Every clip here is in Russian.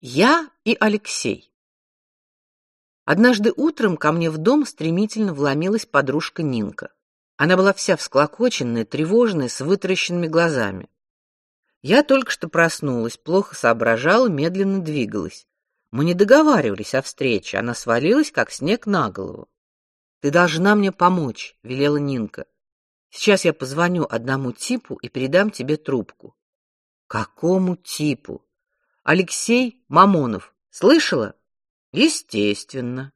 Я и Алексей. Однажды утром ко мне в дом стремительно вломилась подружка Нинка. Она была вся всклокоченная, тревожная, с вытаращенными глазами. Я только что проснулась, плохо соображала, медленно двигалась. Мы не договаривались о встрече, она свалилась как снег на голову. Ты должна мне помочь, велела Нинка. Сейчас я позвоню одному типу и передам тебе трубку. Какому типу? Алексей Мамонов. Слышала? Естественно.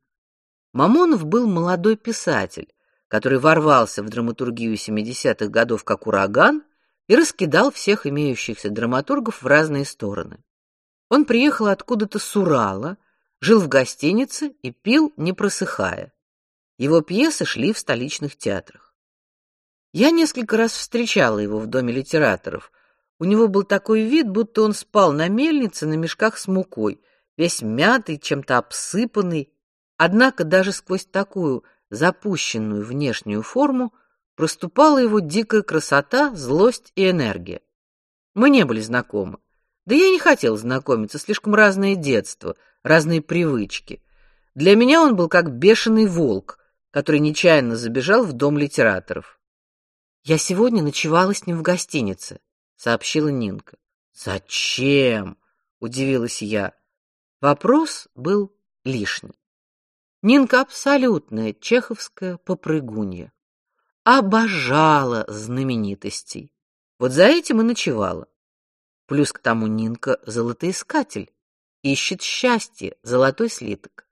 Мамонов был молодой писатель, который ворвался в драматургию 70-х годов как ураган и раскидал всех имеющихся драматургов в разные стороны. Он приехал откуда-то с Урала, жил в гостинице и пил, не просыхая. Его пьесы шли в столичных театрах. Я несколько раз встречала его в доме литераторов, у него был такой вид, будто он спал на мельнице на мешках с мукой, весь мятый, чем-то обсыпанный. Однако даже сквозь такую запущенную внешнюю форму проступала его дикая красота, злость и энергия. Мы не были знакомы. Да я не хотел знакомиться, слишком разное детство, разные привычки. Для меня он был как бешеный волк, который нечаянно забежал в дом литераторов. Я сегодня ночевала с ним в гостинице сообщила Нинка. Зачем? удивилась я. Вопрос был лишний. Нинка абсолютная чеховская попрыгунья. Обожала знаменитостей. Вот за этим и ночевала. Плюс к тому Нинка золотоискатель, ищет счастье, золотой слиток.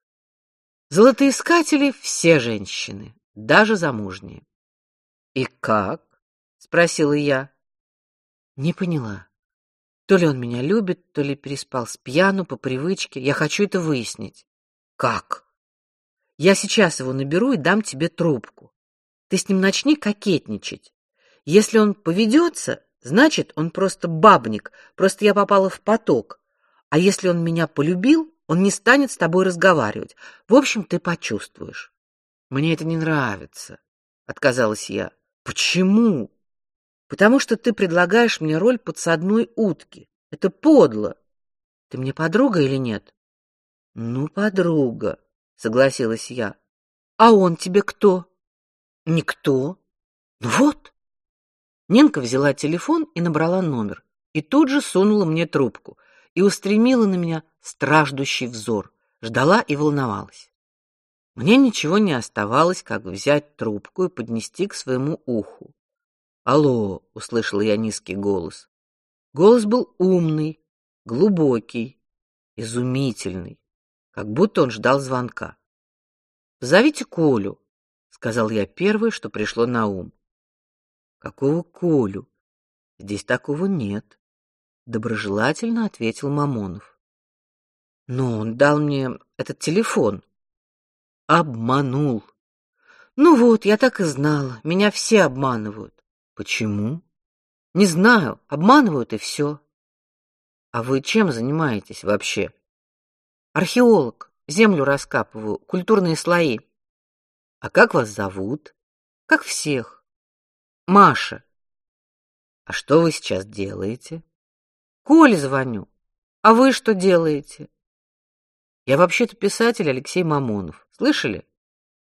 Золотоискатели все женщины, даже замужние. И как? спросила я. Не поняла. То ли он меня любит, то ли переспал с пьяну по привычке. Я хочу это выяснить. Как? Я сейчас его наберу и дам тебе трубку. Ты с ним начни кокетничать. Если он поведется, значит, он просто бабник, просто я попала в поток. А если он меня полюбил, он не станет с тобой разговаривать. В общем, ты почувствуешь. Мне это не нравится, отказалась я. Почему? Потому что ты предлагаешь мне роль подсадной утки. Это подло. Ты мне подруга или нет? Ну, подруга, согласилась я. А он тебе кто? Никто. Ну вот. Ненка взяла телефон и набрала номер, и тут же сунула мне трубку и устремила на меня страждущий взор, ждала и волновалась. Мне ничего не оставалось, как взять трубку и поднести к своему уху. «Алло!» — услышала я низкий голос. Голос был умный, глубокий, изумительный, как будто он ждал звонка. «Позовите Колю», — сказал я первое, что пришло на ум. «Какого Колю? Здесь такого нет», — доброжелательно ответил Мамонов. «Но он дал мне этот телефон». «Обманул». «Ну вот, я так и знала, меня все обманывают. Почему? Не знаю, обманывают и все. А вы чем занимаетесь вообще? Археолог. Землю раскапываю, культурные слои. А как вас зовут? Как всех. Маша. А что вы сейчас делаете? Коле звоню. А вы что делаете? Я вообще-то писатель Алексей Мамонов. Слышали?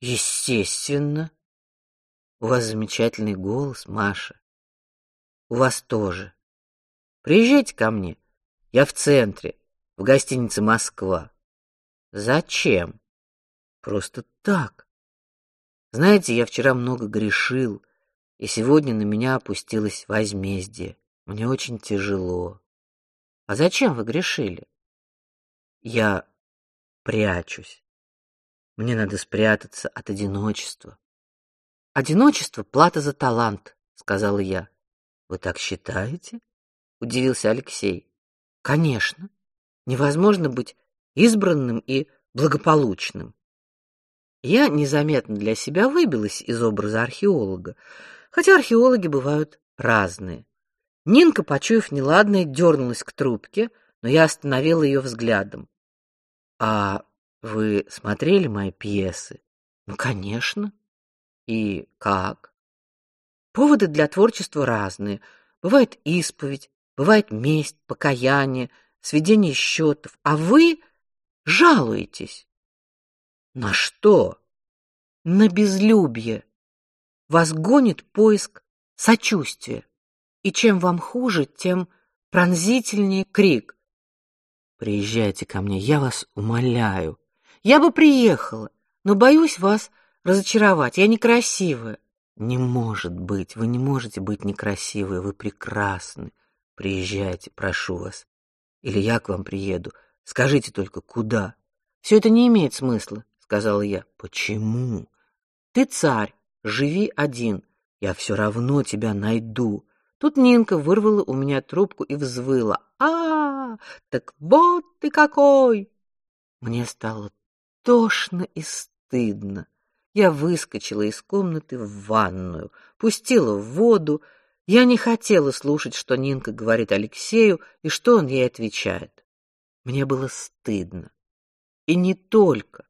Естественно. У вас замечательный голос, Маша. У вас тоже. Приезжайте ко мне. Я в центре, в гостинице Москва. Зачем? Просто так. Знаете, я вчера много грешил, и сегодня на меня опустилось возмездие. Мне очень тяжело. А зачем вы грешили? Я прячусь. Мне надо спрятаться от одиночества. Одиночество плата за талант, сказала я. Вы так считаете? удивился Алексей. Конечно. Невозможно быть избранным и благополучным. Я незаметно для себя выбилась из образа археолога, хотя археологи бывают разные. Нинка, почуяв неладное, дернулась к трубке, но я остановила ее взглядом. А вы смотрели мои пьесы? Ну, конечно. И как? Поводы для творчества разные. Бывает исповедь, бывает месть, покаяние, сведение счетов, а вы жалуетесь. На что? На безлюбие. Вас гонит поиск сочувствия. И чем вам хуже, тем пронзительнее крик. Приезжайте ко мне, я вас умоляю. Я бы приехала, но боюсь вас разочаровать. Я некрасивая. Не может быть, вы не можете быть некрасивой, вы прекрасны. Приезжайте, прошу вас. Или я к вам приеду. Скажите только, куда? Все это не имеет смысла, сказала я. Почему? Ты царь, живи один. Я все равно тебя найду. Тут Нинка вырвала у меня трубку и взвыла. А, так вот ты какой! Мне стало тошно и стыдно. Я выскочила из комнаты в ванную, пустила в воду. Я не хотела слушать, что Нинка говорит Алексею и что он ей отвечает. Мне было стыдно. И не только.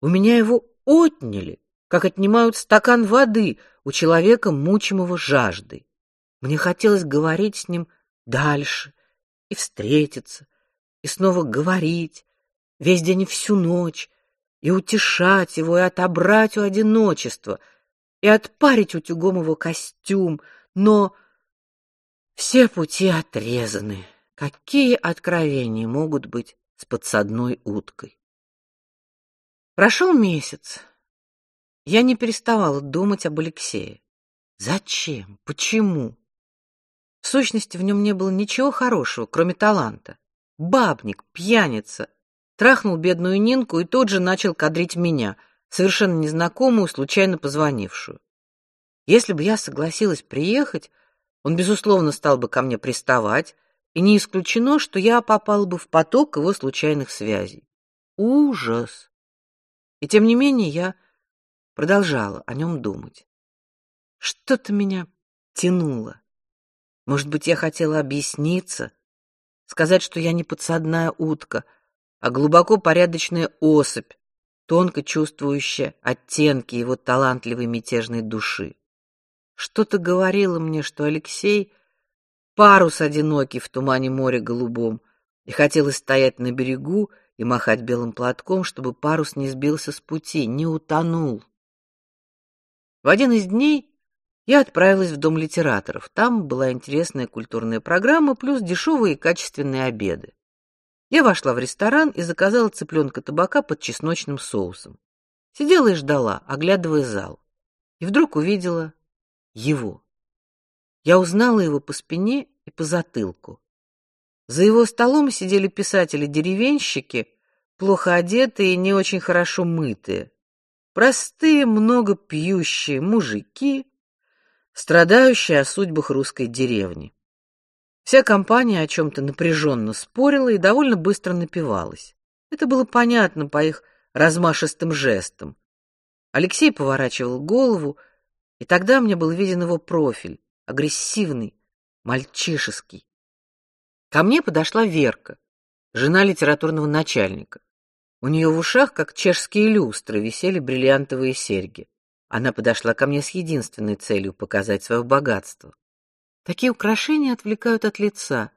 У меня его отняли, как отнимают стакан воды у человека, мучимого жаждой. Мне хотелось говорить с ним дальше и встретиться, и снова говорить, весь день и всю ночь, и утешать его, и отобрать у одиночества, и отпарить утюгом его костюм, но все пути отрезаны. Какие откровения могут быть с подсадной уткой? Прошел месяц. Я не переставала думать об Алексее. Зачем? Почему? В сущности, в нем не было ничего хорошего, кроме таланта. Бабник, пьяница, трахнул бедную Нинку и тут же начал кадрить меня, совершенно незнакомую, случайно позвонившую. Если бы я согласилась приехать, он безусловно стал бы ко мне приставать, и не исключено, что я попала бы в поток его случайных связей. Ужас. И тем не менее я продолжала о нем думать. Что-то меня тянуло. Может быть, я хотела объясниться, сказать, что я не подсадная утка, а глубоко порядочная особь, тонко чувствующая оттенки его талантливой мятежной души. Что-то говорило мне, что Алексей парус одинокий в тумане моря голубом, и хотелось стоять на берегу и махать белым платком, чтобы парус не сбился с пути, не утонул. В один из дней я отправилась в дом литераторов. Там была интересная культурная программа плюс дешевые и качественные обеды. Я вошла в ресторан и заказала цыпленка табака под чесночным соусом. Сидела и ждала, оглядывая зал. И вдруг увидела его. Я узнала его по спине и по затылку. За его столом сидели писатели-деревенщики, плохо одетые и не очень хорошо мытые. Простые, много пьющие мужики, страдающая о судьбах русской деревни. Вся компания о чем то напряженно спорила и довольно быстро напивалась. Это было понятно по их размашистым жестам. Алексей поворачивал голову, и тогда мне был виден его профиль, агрессивный, мальчишеский. Ко мне подошла Верка, жена литературного начальника. У нее в ушах, как чешские люстры, висели бриллиантовые серьги. Она подошла ко мне с единственной целью показать свое богатство. Такие украшения отвлекают от лица.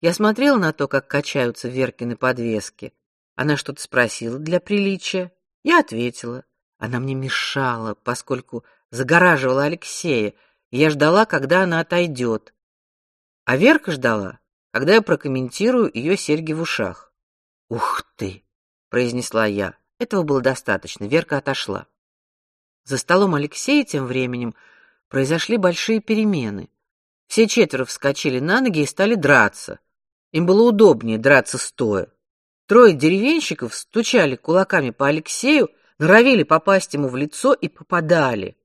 Я смотрела на то, как качаются Веркины подвески. Она что-то спросила для приличия, я ответила. Она мне мешала, поскольку загораживала Алексея, я ждала, когда она отойдет. А Верка ждала, когда я прокомментирую ее серьги в ушах. "Ух ты", произнесла я. Этого было достаточно. Верка отошла. За столом Алексея тем временем произошли большие перемены. Все четверо вскочили на ноги и стали драться. Им было удобнее драться стоя. Трое деревенщиков стучали кулаками по Алексею, норовили попасть ему в лицо и попадали.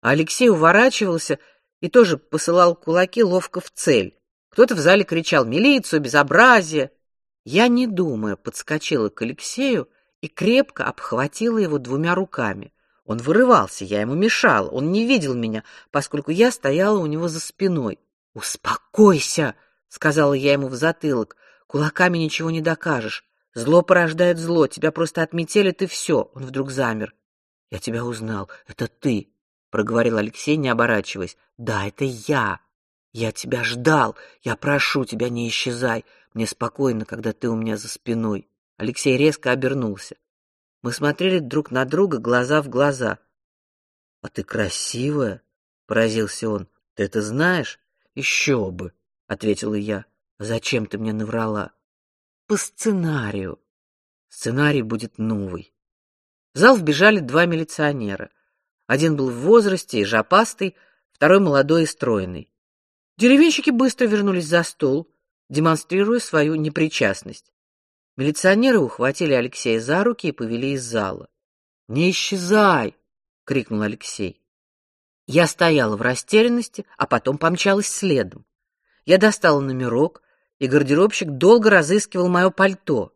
Алексей уворачивался и тоже посылал кулаки ловко в цель. Кто-то в зале кричал: "Милицию, безобразие!" Я не думая подскочила к Алексею и крепко обхватила его двумя руками. Он вырывался, я ему мешала. Он не видел меня, поскольку я стояла у него за спиной. "Успокойся", сказала я ему в затылок. "Кулаками ничего не докажешь. Зло порождает зло. Тебя просто отметили, ты все. Он вдруг замер. "Я тебя узнал. Это ты", проговорил Алексей, не оборачиваясь. "Да, это я. Я тебя ждал. Я прошу тебя, не исчезай. Мне спокойно, когда ты у меня за спиной. Алексей резко обернулся. Мы смотрели друг на друга глаза в глаза. А ты красивая, поразился он. Ты это знаешь? Еще бы, ответила я. Зачем ты мне наврала? По сценарию. Сценарий будет новый. В зал вбежали два милиционера. Один был в возрасте и жопастый, второй молодой и стройный. Деревенщики быстро вернулись за стол, демонстрируя свою непричастность. Милиционеры ухватили Алексея за руки и повели из зала. "Не исчезай!" крикнул Алексей. Я стояла в растерянности, а потом помчалась следом. Я достала номерок, и гардеробщик долго разыскивал мое пальто.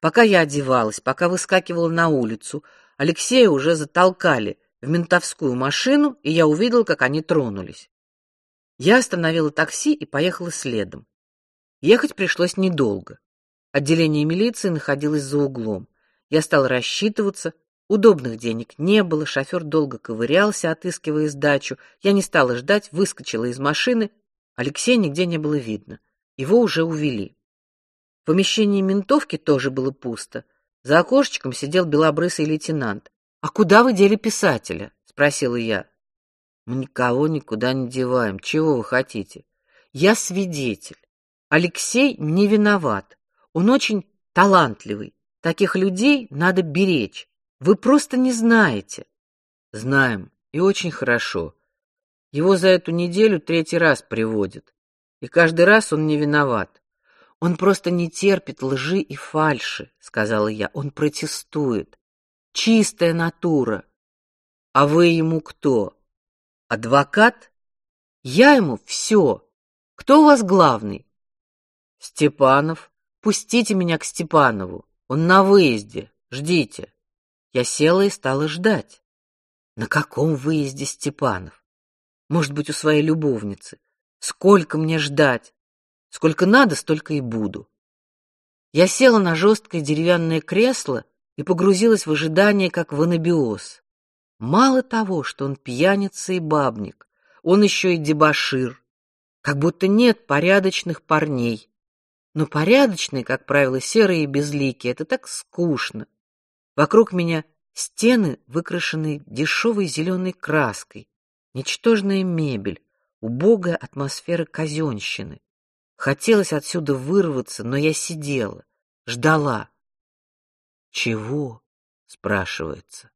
Пока я одевалась, пока выскакивала на улицу, Алексея уже затолкали в ментовскую машину, и я увидела, как они тронулись. Я остановила такси и поехала следом. Ехать пришлось недолго. Отделение милиции находилось за углом. Я стала рассчитываться, удобных денег не было, шофер долго ковырялся, отыскивая сдачу. Я не стала ждать, выскочила из машины. Алексея нигде не было видно. Его уже увели. В помещении ментовки тоже было пусто. За окошечком сидел белобрысый лейтенант. А куда вы дели писателя? спросила я. Мы никого никуда не деваем. Чего вы хотите? Я свидетель. Алексей не виноват. Он очень талантливый. Таких людей надо беречь. Вы просто не знаете. Знаем, и очень хорошо. Его за эту неделю третий раз приводят, и каждый раз он не виноват. Он просто не терпит лжи и фальши, сказала я. Он протестует. Чистая натура. А вы ему кто? Адвокат? Я ему все. Кто у вас главный? Степанов. Пустите меня к Степанову. Он на выезде. Ждите. Я села и стала ждать. На каком выезде Степанов? Может быть, у своей любовницы. Сколько мне ждать? Сколько надо, столько и буду. Я села на жесткое деревянное кресло и погрузилась в ожидание, как в анабиоз. Мало того, что он пьяница и бабник, он еще и дебошир. Как будто нет порядочных парней. Но порядочные, как правило, серые и безликие, это так скучно. Вокруг меня стены, выкрашенные дешевой зеленой краской, ничтожная мебель, убогая атмосфера казенщины. Хотелось отсюда вырваться, но я сидела, ждала. Чего? спрашивается.